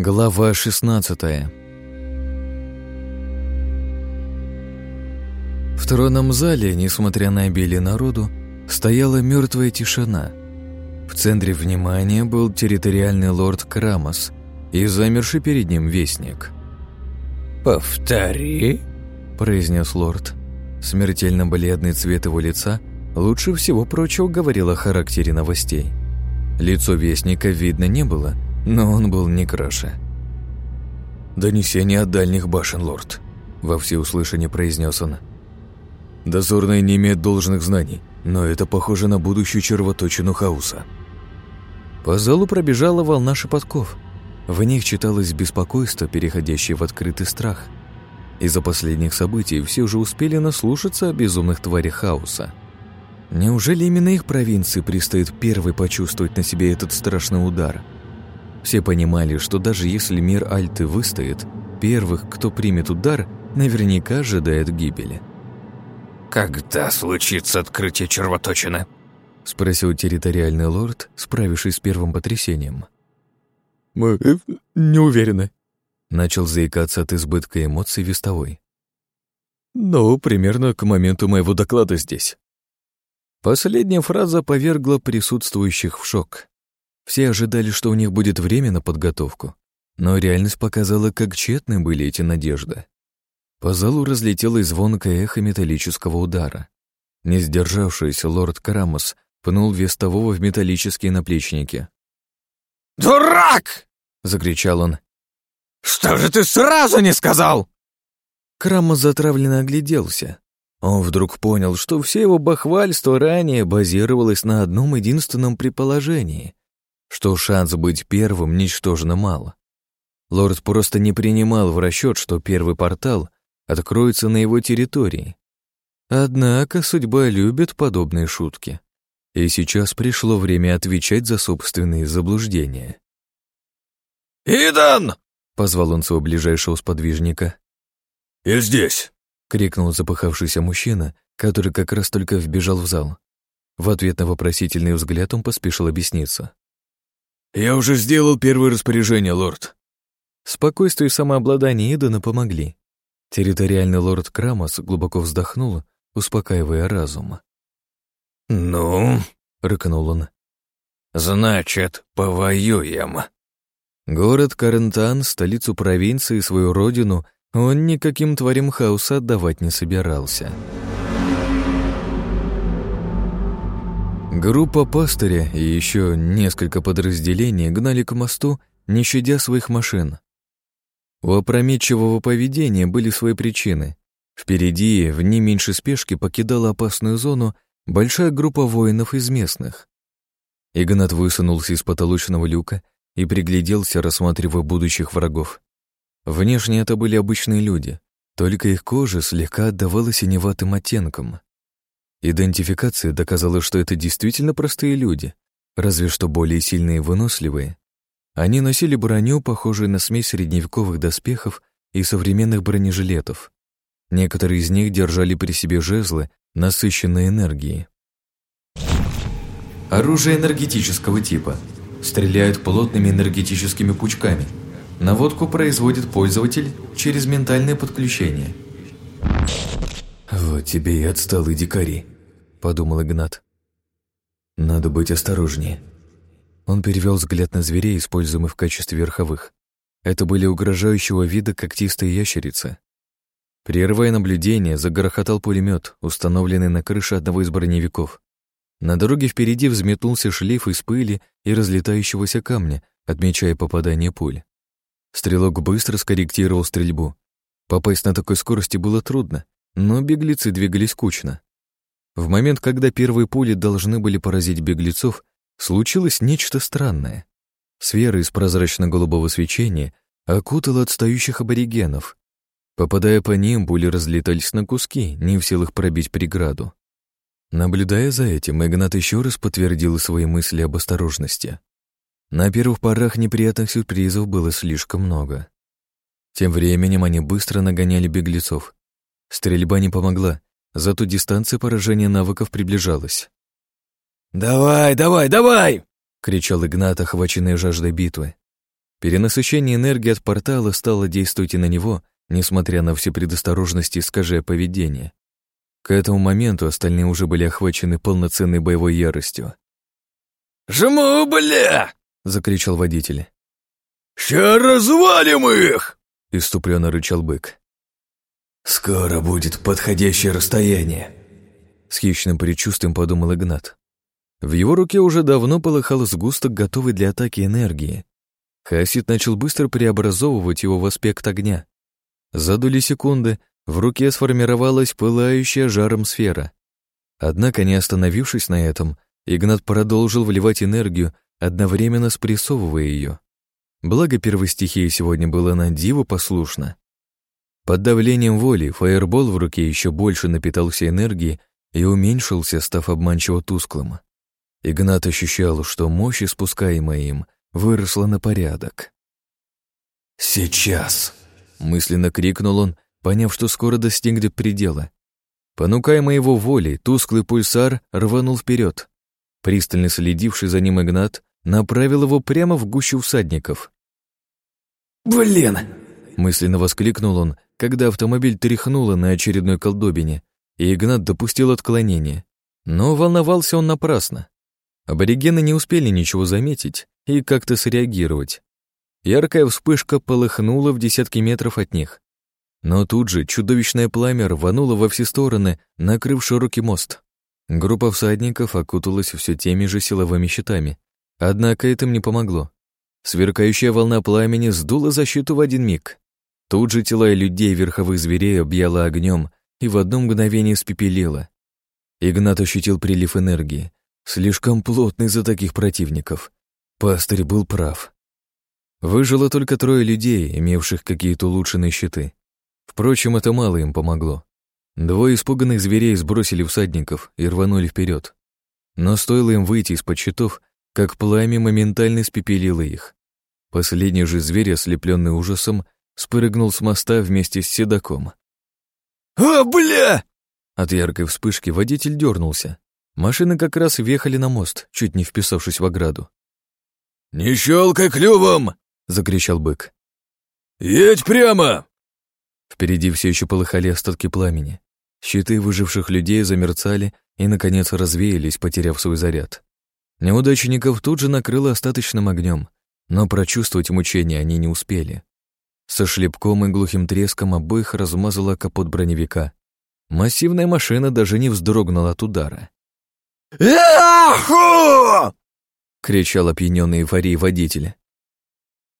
Глава 16 В тронном зале, несмотря на обилие народу, стояла мертвая тишина. В центре внимания был территориальный лорд Крамос и замерший перед ним вестник. «Повтори», — произнес лорд. Смертельно бледный цвет его лица лучше всего прочего говорил о характере новостей. Лицо вестника видно не было, но он был не краше. «Донесение от дальних башен, лорд», — во всеуслышание произнес он. «Дозорные не имеют должных знаний, но это похоже на будущую червоточину хаоса». По залу пробежала волна шепотков. В них читалось беспокойство, переходящее в открытый страх. Из-за последних событий все уже успели наслушаться о безумных тварях хаоса. Неужели именно их провинции предстоит первой почувствовать на себе этот страшный удар? Все понимали, что даже если мир Альты выстоит, первых, кто примет удар, наверняка ожидает гибели. «Когда случится открытие червоточины?» — спросил территориальный лорд, справившись с первым потрясением. «Мы э, не уверены», — начал заикаться от избытка эмоций вестовой. «Но примерно к моменту моего доклада здесь». Последняя фраза повергла присутствующих в шок. Все ожидали, что у них будет время на подготовку, но реальность показала, как тщетны были эти надежды. По залу разлетелось звонкое эхо металлического удара. Не сдержавшийся лорд Карамос пнул вестового в металлические наплечники. «Дурак!» — закричал он. «Что же ты сразу не сказал?» Крамос затравленно огляделся. Он вдруг понял, что все его бахвальство ранее базировалось на одном единственном предположении, что шанс быть первым ничтожно мало. Лорд просто не принимал в расчет, что первый портал откроется на его территории. Однако судьба любит подобные шутки. И сейчас пришло время отвечать за собственные заблуждения. «Идан!» — позвал он своего ближайшего сподвижника. «И здесь!» — крикнул запыхавшийся мужчина, который как раз только вбежал в зал. В ответ на вопросительный взгляд он поспешил объясниться. «Я уже сделал первое распоряжение, лорд». Спокойствие и самообладание Идана помогли. Территориальный лорд Крамос глубоко вздохнул, успокаивая разум. «Ну?» — рыкнул он. «Значит, повоюем». Город Карентан, столицу провинции, свою родину, он никаким тварям хаоса отдавать не собирался. Группа пастыря и еще несколько подразделений гнали к мосту, не щадя своих машин. У опрометчивого поведения были свои причины. Впереди, в не меньшей спешке, покидала опасную зону большая группа воинов из местных. Игнат высунулся из потолочного люка и пригляделся, рассматривая будущих врагов. Внешне это были обычные люди, только их кожа слегка отдавала синеватым оттенком. Идентификация доказала, что это действительно простые люди, разве что более сильные и выносливые. Они носили броню, похожую на смесь средневековых доспехов и современных бронежилетов. Некоторые из них держали при себе жезлы, насыщенные энергией. Оружие энергетического типа. Стреляют плотными энергетическими пучками. Наводку производит пользователь через ментальное подключение. «Вот тебе и отсталые дикари», — подумал Игнат. «Надо быть осторожнее». Он перевел взгляд на зверей, используемых в качестве верховых. Это были угрожающего вида когтистые ящерицы. Прерывая наблюдение, загорохотал пулемет, установленный на крыше одного из броневиков. На дороге впереди взметнулся шлейф из пыли и разлетающегося камня, отмечая попадание пуль. Стрелок быстро скорректировал стрельбу. Попасть на такой скорости было трудно, но беглецы двигались кучно. В момент, когда первые пули должны были поразить беглецов, случилось нечто странное. Сфера из прозрачно-голубого свечения окутала отстающих аборигенов. Попадая по ним, пули разлетались на куски, не в силах пробить преграду. Наблюдая за этим, Игнат еще раз подтвердил свои мысли об осторожности. На первых порах неприятных сюрпризов было слишком много. Тем временем они быстро нагоняли беглецов. Стрельба не помогла, зато дистанция поражения навыков приближалась. «Давай, давай, давай!» — кричал Игнат, охваченный жаждой битвы. Перенасыщение энергии от портала стало действовать и на него, несмотря на все предосторожности и скажее поведение. К этому моменту остальные уже были охвачены полноценной боевой яростью. «Жму, бля!» — закричал водитель. «Ща развалим их!» — иступленно рычал бык. «Скоро будет подходящее расстояние», — с хищным предчувствием подумал Игнат. В его руке уже давно полыхал сгусток, готовый для атаки энергии. Хасид начал быстро преобразовывать его в аспект огня. За доли секунды в руке сформировалась пылающая жаром сфера. Однако, не остановившись на этом, Игнат продолжил вливать энергию, одновременно спрессовывая ее. Благо первой стихии сегодня было на диво послушно. Под давлением воли фаербол в руке еще больше напитался энергией и уменьшился, став обманчиво тусклым. Игнат ощущал, что мощь, испускаемая им, выросла на порядок. «Сейчас!» — мысленно крикнул он, поняв, что скоро достигнет предела. Понукаемый его волей, тусклый пульсар рванул вперед. Пристально следивший за ним Игнат направил его прямо в гущу всадников. «Блин!» — мысленно воскликнул он, когда автомобиль тряхнуло на очередной колдобине, и Игнат допустил отклонение. Но волновался он напрасно. Аборигены не успели ничего заметить и как-то среагировать. Яркая вспышка полыхнула в десятки метров от них. Но тут же чудовищное пламя рвануло во все стороны, накрыв широкий мост. Группа всадников окуталась все теми же силовыми щитами. Однако это им не помогло. Сверкающая волна пламени сдула защиту в один миг. Тут же тела людей верховых зверей объяла огнем и в одно мгновение спепелила. Игнат ощутил прилив энергии, слишком плотный за таких противников. Пастырь был прав. Выжило только трое людей, имевших какие-то улучшенные щиты. Впрочем, это мало им помогло. Двое испуганных зверей сбросили всадников и рванули вперед. Но стоило им выйти из-под щитов, как пламя моментально спепелило их. Последний же зверь, ослепленный ужасом, спрыгнул с моста вместе с седаком. «А, бля!» От яркой вспышки водитель дернулся. Машины как раз въехали на мост, чуть не вписавшись в ограду. «Не щелкай клювом!» — закричал бык. «Едь прямо!» Впереди все еще полыхали остатки пламени. Щиты выживших людей замерцали и, наконец, развеялись, потеряв свой заряд. Неудачников тут же накрыло остаточным огнем, но прочувствовать мучения они не успели. Со шлепком и глухим треском обоих размазала капот броневика. Массивная машина даже не вздрогнула от удара. «Аху!» — кричал опьяненный эйфорией водитель.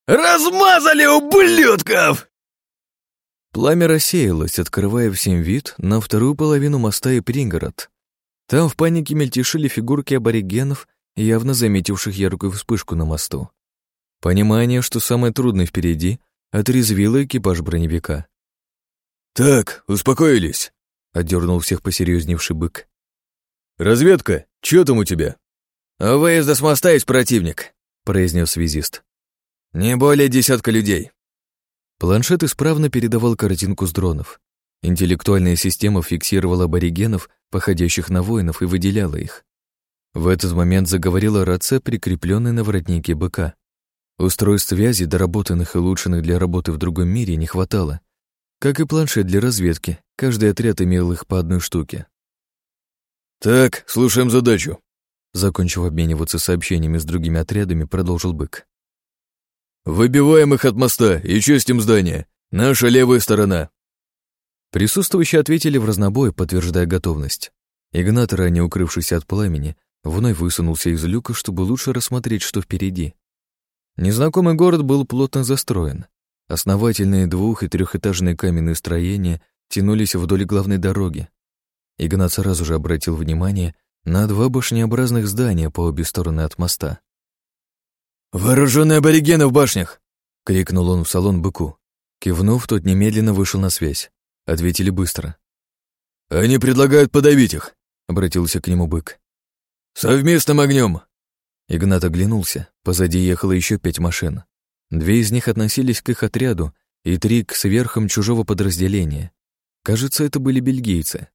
«Размазали ублюдков!» Пламя рассеялось, открывая всем вид на вторую половину моста и пригород. Там в панике мельтешили фигурки аборигенов явно заметивших яркую вспышку на мосту. Понимание, что самое трудное впереди, отрезвило экипаж броневика. «Так, успокоились», — отдернул всех посерьезневший бык. «Разведка, что там у тебя?» «У выезда с моста есть противник», — произнес связист. «Не более десятка людей». Планшет исправно передавал картинку с дронов. Интеллектуальная система фиксировала аборигенов, походящих на воинов, и выделяла их. В этот момент заговорила рация, прикрепленная на воротнике быка. Устройств связи, доработанных и улучшенных для работы в другом мире, не хватало. Как и планшет для разведки, каждый отряд имел их по одной штуке. «Так, слушаем задачу», — закончив обмениваться сообщениями с другими отрядами, продолжил бык. «Выбиваем их от моста и чистим здание. Наша левая сторона». Присутствующие ответили в разнобой, подтверждая готовность. Игнат, ранее укрывшийся от пламени, вновь высунулся из люка, чтобы лучше рассмотреть, что впереди. Незнакомый город был плотно застроен. Основательные двух- и трехэтажные каменные строения тянулись вдоль главной дороги. Игнат сразу же обратил внимание на два башнеобразных здания по обе стороны от моста. «Вооруженные аборигены в башнях!» — крикнул он в салон быку. Кивнув, тот немедленно вышел на связь. Ответили быстро. «Они предлагают подавить их», — обратился к нему бык. «Совместным огнем!» Игнат оглянулся. Позади ехало еще пять машин. Две из них относились к их отряду, и три к сверхам чужого подразделения. Кажется, это были бельгийцы.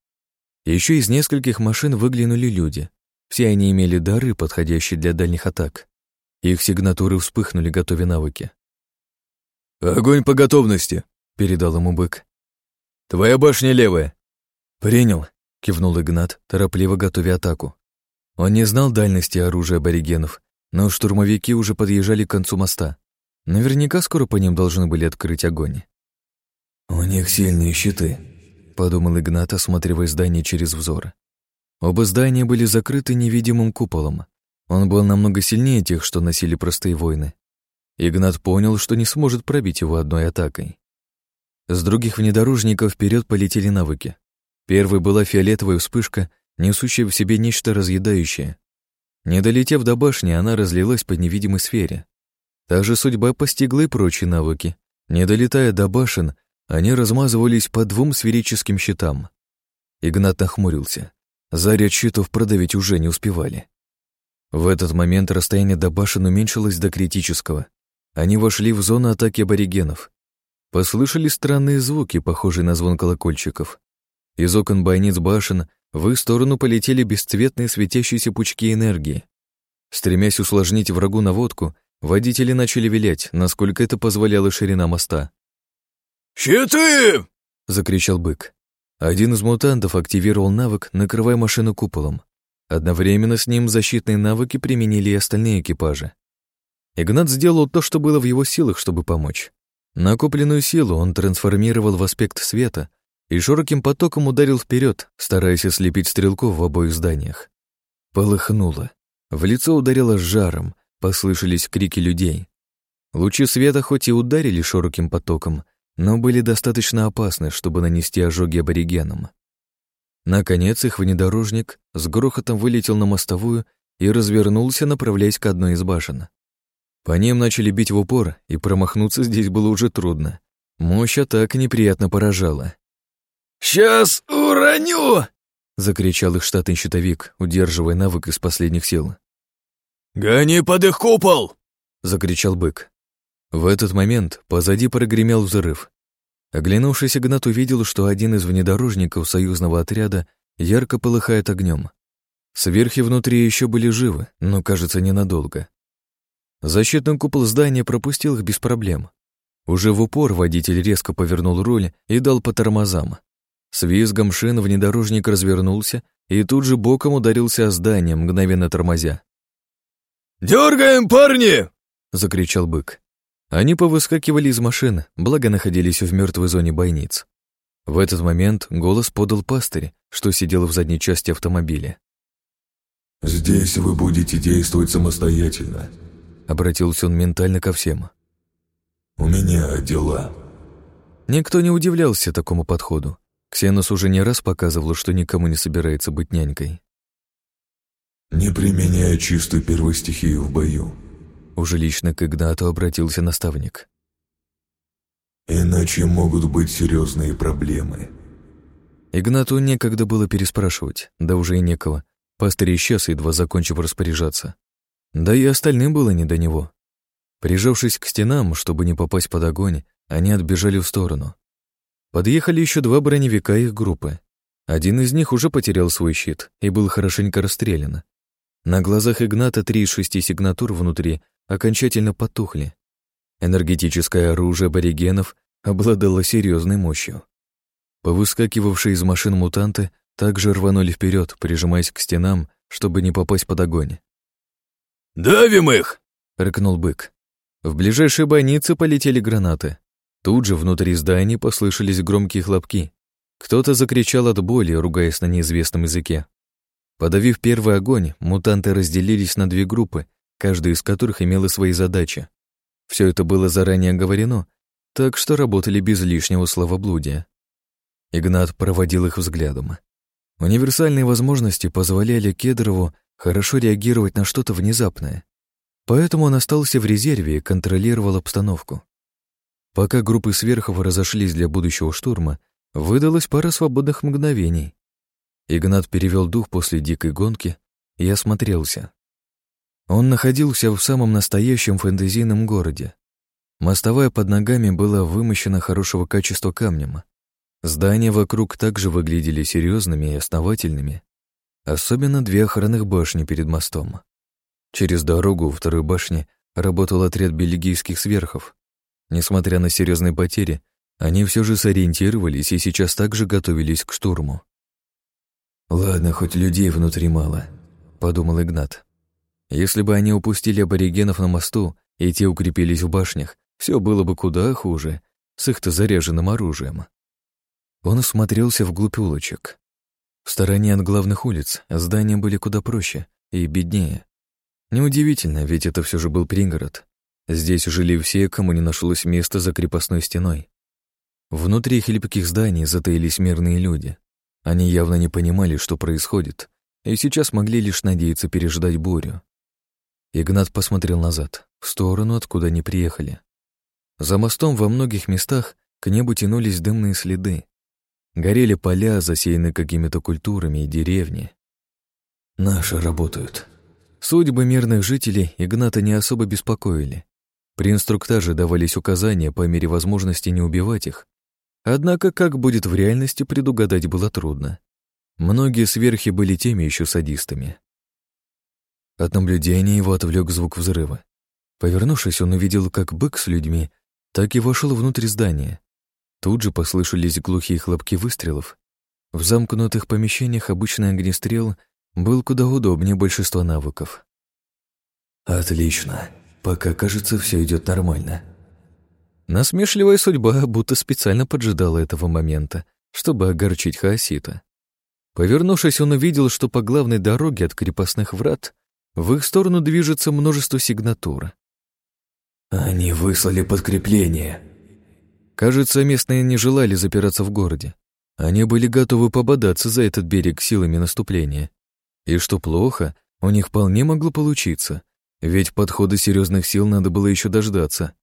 Еще из нескольких машин выглянули люди. Все они имели дары, подходящие для дальних атак. Их сигнатуры вспыхнули, готовя навыки. «Огонь по готовности», — передал ему бык. «Твоя башня левая». «Принял», — кивнул Игнат, торопливо готовя атаку. Он не знал дальности оружия аборигенов, но штурмовики уже подъезжали к концу моста. Наверняка скоро по ним должны были открыть огонь. «У них сильные щиты», — подумал Игнат, осматривая здание через взор. Оба здания были закрыты невидимым куполом. Он был намного сильнее тех, что носили простые воины. Игнат понял, что не сможет пробить его одной атакой. С других внедорожников вперед полетели навыки. Первой была фиолетовая вспышка, несущая в себе нечто разъедающее. Не долетев до башни, она разлилась по невидимой сфере. Та же судьба постигла и прочие навыки. Не долетая до башен, они размазывались по двум сферическим щитам. Игнат нахмурился. Заряд щитов продавить уже не успевали. В этот момент расстояние до башен уменьшилось до критического. Они вошли в зону атаки аборигенов. Послышались странные звуки, похожие на звон колокольчиков. Из окон бойниц башен в их сторону полетели бесцветные светящиеся пучки энергии. Стремясь усложнить врагу наводку, водители начали вилять, насколько это позволяла ширина моста. «Щиты!» — закричал бык. Один из мутантов активировал навык, накрывая машину куполом. Одновременно с ним защитные навыки применили и остальные экипажи. Игнат сделал то, что было в его силах, чтобы помочь. Накопленную силу он трансформировал в аспект света и широким потоком ударил вперед, стараясь ослепить стрелков в обоих зданиях. Полыхнуло. В лицо ударило жаром, послышались крики людей. Лучи света хоть и ударили широким потоком, но были достаточно опасны, чтобы нанести ожоги аборигенам. Наконец их внедорожник с грохотом вылетел на мостовую и развернулся, направляясь к одной из башен. По ним начали бить в упор, и промахнуться здесь было уже трудно. Мощь атак неприятно поражала. «Сейчас уроню!» — закричал их штатный щитовик, удерживая навык из последних сил. «Гони под их купол!» — закричал бык. В этот момент позади прогремел взрыв. Оглянувшись, Игнат увидел, что один из внедорожников союзного отряда ярко полыхает огнем. Сверхи внутри еще были живы, но, кажется, ненадолго. Защитный купол здания пропустил их без проблем. Уже в упор водитель резко повернул руль и дал по тормозам. С визгом шин внедорожник развернулся и тут же боком ударился о здание, мгновенно тормозя. «Дергаем, парни!» — закричал бык. Они повыскакивали из машин, благо находились в мертвой зоне бойниц. В этот момент голос подал пастырь, что сидел в задней части автомобиля. «Здесь вы будете действовать самостоятельно», — обратился он ментально ко всем. «У меня дела». Никто не удивлялся такому подходу. Ксенос уже не раз показывал, что никому не собирается быть нянькой. «Не применяя чистую первую стихию в бою», — уже лично к Игнату обратился наставник. «Иначе могут быть серьезные проблемы». Игнату некогда было переспрашивать, да уже и некого. Пастырь исчез, едва закончив распоряжаться. Да и остальным было не до него. Прижавшись к стенам, чтобы не попасть под огонь, они отбежали в сторону. Подъехали еще два броневика их группы. Один из них уже потерял свой щит и был хорошенько расстрелян. На глазах Игната три из шести сигнатур внутри окончательно потухли. Энергетическое оружие аборигенов обладало серьезной мощью. Повыскакивавшие из машин мутанты также рванули вперед, прижимаясь к стенам, чтобы не попасть под огонь. «Давим их!» — рыкнул бык. В ближайшей бойнице полетели гранаты. Тут же внутри здания послышались громкие хлопки. Кто-то закричал от боли, ругаясь на неизвестном языке. Подавив первый огонь, мутанты разделились на две группы, каждая из которых имела свои задачи. Все это было заранее оговорено, так что работали без лишнего словоблудия. Игнат проводил их взглядом. Универсальные возможности позволяли Кедрову хорошо реагировать на что-то внезапное. Поэтому он остался в резерве и контролировал обстановку. Пока группы сверхов разошлись для будущего штурма, выдалась пара свободных мгновений. Игнат перевел дух после дикой гонки и осмотрелся. Он находился в самом настоящем фэнтезийном городе. Мостовая под ногами была вымощена хорошего качества камнем. Здания вокруг также выглядели серьезными и основательными. Особенно две охранных башни перед мостом. Через дорогу у второй башни работал отряд бельгийских сверхов, Несмотря на серьезные потери, они все же сориентировались и сейчас также готовились к штурму. «Ладно, хоть людей внутри мало», — подумал Игнат. «Если бы они упустили аборигенов на мосту, и те укрепились в башнях, все было бы куда хуже, с их-то заряженным оружием». Он осмотрелся вглубь улочек. В стороне от главных улиц здания были куда проще и беднее. Неудивительно, ведь это все же был пригород. Здесь жили все, кому не нашлось места за крепостной стеной. Внутри хлипких зданий затаились мирные люди. Они явно не понимали, что происходит, и сейчас могли лишь надеяться переждать бурю. Игнат посмотрел назад, в сторону, откуда они приехали. За мостом во многих местах к небу тянулись дымные следы. Горели поля, засеянные какими-то культурами и деревни. Наши работают. Судьбы мирных жителей Игната не особо беспокоили. При инструктаже давались указания по мере возможности не убивать их. Однако, как будет в реальности, предугадать было трудно. Многие сверхи были теми еще садистами. От наблюдения его отвлек звук взрыва. Повернувшись, он увидел как бык с людьми, так и вошел внутрь здания. Тут же послышались глухие хлопки выстрелов. В замкнутых помещениях обычный огнестрел был куда удобнее большинства навыков. «Отлично. Пока, кажется, все идет нормально». Насмешливая судьба будто специально поджидала этого момента, чтобы огорчить Хаосита. Повернувшись, он увидел, что по главной дороге от крепостных врат в их сторону движется множество сигнатур. «Они выслали подкрепление», Кажется, местные не желали запираться в городе. Они были готовы пободаться за этот берег силами наступления. И что плохо, у них вполне могло получиться, ведь подхода серьезных сил надо было еще дождаться.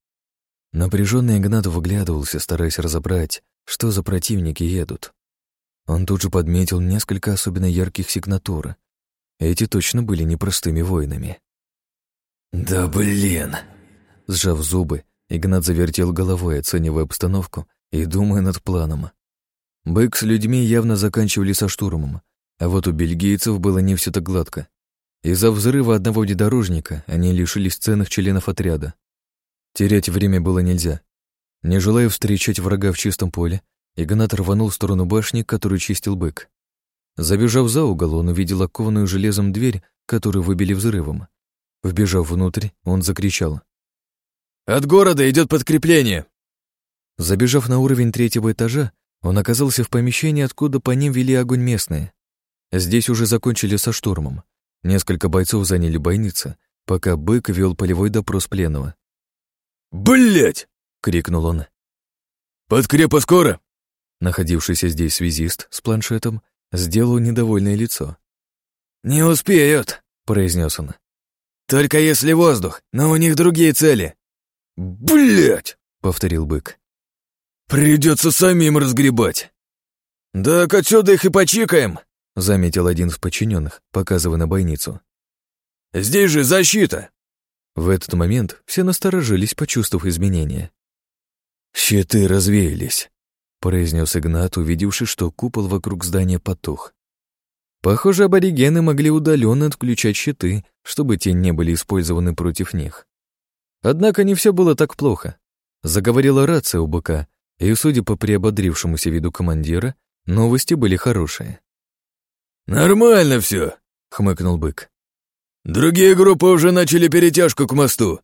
Напряженный Игнат выглядывался, стараясь разобрать, что за противники едут. Он тут же подметил несколько особенно ярких сигнатур. Эти точно были непростыми воинами. «Да блин!» Сжав зубы, Игнат завертел головой, оценивая обстановку и думая над планом. Бык с людьми явно заканчивали со штурмом, а вот у бельгийцев было не все так гладко. Из-за взрыва одного внедорожника они лишились ценных членов отряда. Терять время было нельзя. Не желая встречать врага в чистом поле, Игнат рванул в сторону башни, которую чистил бык. Забежав за угол, он увидел окованную железом дверь, которую выбили взрывом. Вбежав внутрь, он закричал. От города идет подкрепление!» Забежав на уровень третьего этажа, он оказался в помещении, откуда по ним вели огонь местные. Здесь уже закончили со штурмом. Несколько бойцов заняли бойницы, пока бык вел полевой допрос пленного. «Блядь!» — крикнул он. «Подкрепа скоро!» Находившийся здесь связист с планшетом сделал недовольное лицо. «Не успеют», — произнес он. «Только если воздух, но у них другие цели. Блять! повторил бык. «Придется самим разгребать!» «Так отсюда их и почикаем!» — заметил один из подчиненных, показывая на бойницу. «Здесь же защита!» В этот момент все насторожились, почувствовав изменения. «Щиты развеялись», — произнес Игнат, увидевший, что купол вокруг здания потух. Похоже, аборигены могли удаленно отключать щиты, чтобы те не были использованы против них. Однако не все было так плохо. Заговорила рация у быка, и, судя по приободрившемуся виду командира, новости были хорошие. «Нормально все, хмыкнул бык. «Другие группы уже начали перетяжку к мосту.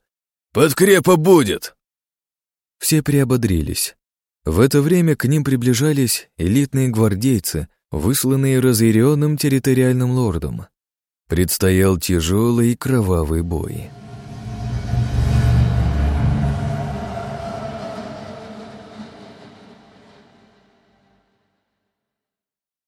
Подкрепа будет!» Все приободрились. В это время к ним приближались элитные гвардейцы, высланные разъяренным территориальным лордом. Предстоял тяжелый и кровавый бой.